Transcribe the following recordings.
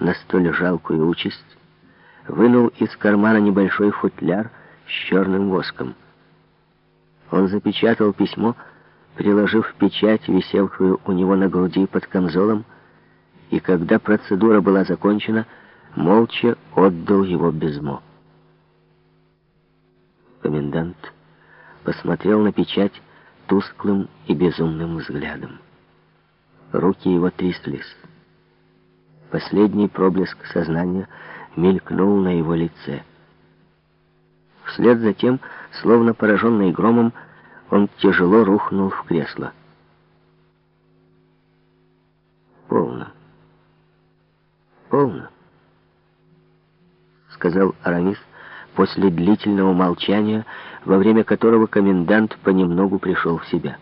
на столь жалкую участь, вынул из кармана небольшой футляр с черным воском. Он запечатал письмо, приложив печать, висевшую у него на груди под камзолом, и когда процедура была закончена, молча отдал его Безмо. Комендант посмотрел на печать тусклым и безумным взглядом. Руки его тряслись. Последний проблеск сознания мелькнул на его лице. Вслед за тем, словно пораженный громом, он тяжело рухнул в кресло. «Полно. Полно», — сказал Арамис после длительного молчания, во время которого комендант понемногу пришел в себя.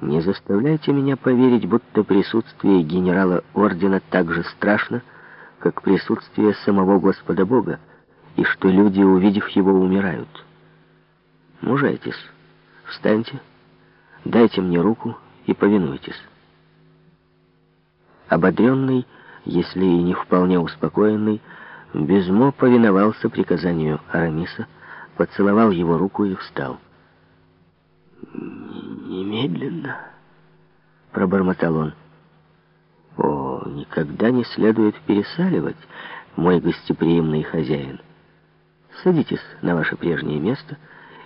Не заставляйте меня поверить, будто присутствие генерала ордена так же страшно, как присутствие самого Господа Бога, и что люди, увидев его, умирают. Мужайтесь, встаньте, дайте мне руку и повинуйтесь. Ободренный, если и не вполне успокоенный, Безмо повиновался приказанию Арамиса, поцеловал его руку и встал. «Немедленно», — пробормотал он. «О, никогда не следует пересаливать, мой гостеприимный хозяин. Садитесь на ваше прежнее место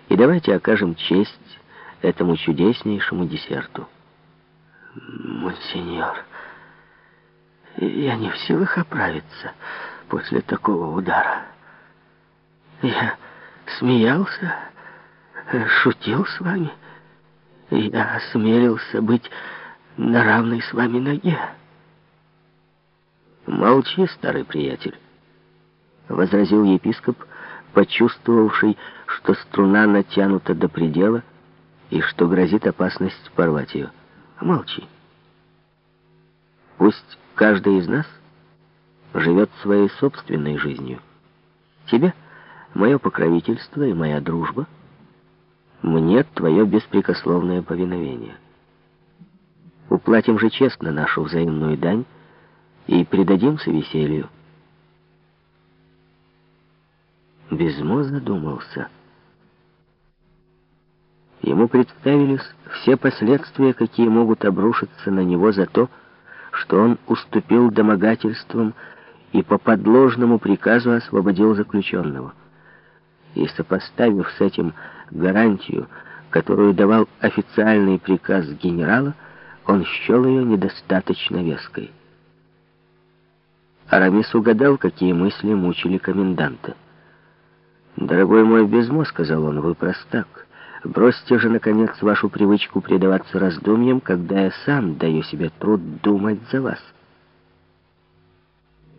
и давайте окажем честь этому чудеснейшему десерту». «Монсеньор, я не в силах оправиться после такого удара. Я смеялся, шутил с вами». Я осмелился быть на равной с вами ноге. Молчи, старый приятель, возразил епископ, почувствовавший, что струна натянута до предела и что грозит опасность порвать ее. Молчи. Пусть каждый из нас живет своей собственной жизнью. Тебе мое покровительство и моя дружба — мне твое беспрекословное повиновение. Уплатим же честно нашу взаимную дань и предадимся веселью. Безмо задумался. Ему представились все последствия, какие могут обрушиться на него за то, что он уступил домогательствам и по подложному приказу освободил заключенного и, сопоставив с этим гарантию, которую давал официальный приказ генерала, он счел ее недостаточно веской. Арамис угадал, какие мысли мучили коменданта. «Дорогой мой Безмо», — сказал он, — «вы простак. Бросьте же, наконец, вашу привычку предаваться раздумьям, когда я сам даю себе труд думать за вас».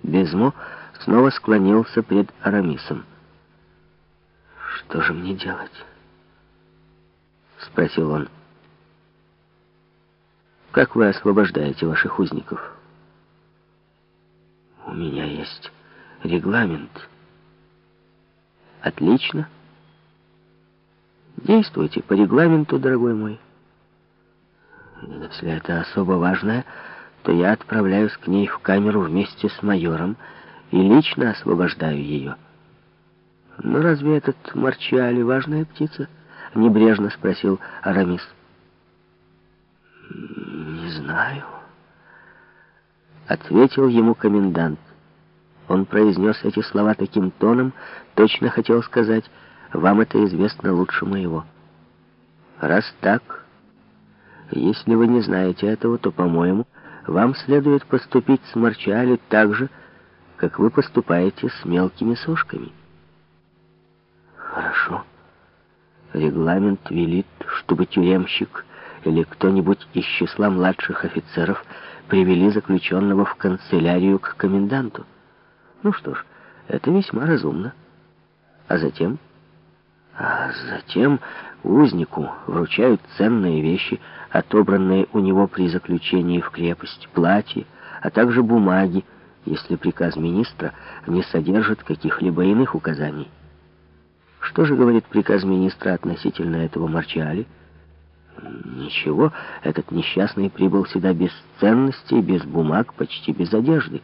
Безмо снова склонился пред Арамисом. «Что же мне делать?» — спросил он. «Как вы освобождаете ваших узников?» «У меня есть регламент». «Отлично. Действуйте по регламенту, дорогой мой. Если это особо важное, то я отправляюсь к ней в камеру вместе с майором и лично освобождаю ее». «Но разве этот Марчиали важная птица?» — небрежно спросил Арамис. «Не знаю», — ответил ему комендант. Он произнес эти слова таким тоном, точно хотел сказать, «Вам это известно лучше моего». «Раз так, если вы не знаете этого, то, по-моему, вам следует поступить с Марчиали так же, как вы поступаете с мелкими сошками». Хорошо. Регламент велит, чтобы тюремщик или кто-нибудь из числа младших офицеров привели заключенного в канцелярию к коменданту. Ну что ж, это весьма разумно. А затем... А затем узнику вручают ценные вещи, отобранные у него при заключении в крепость, платье, а также бумаги, если приказ министра не содержит каких-либо иных указаний. Что же говорит приказ министра относительно этого Марчиали? Ничего, этот несчастный прибыл сюда без ценностей, без бумаг, почти без одежды.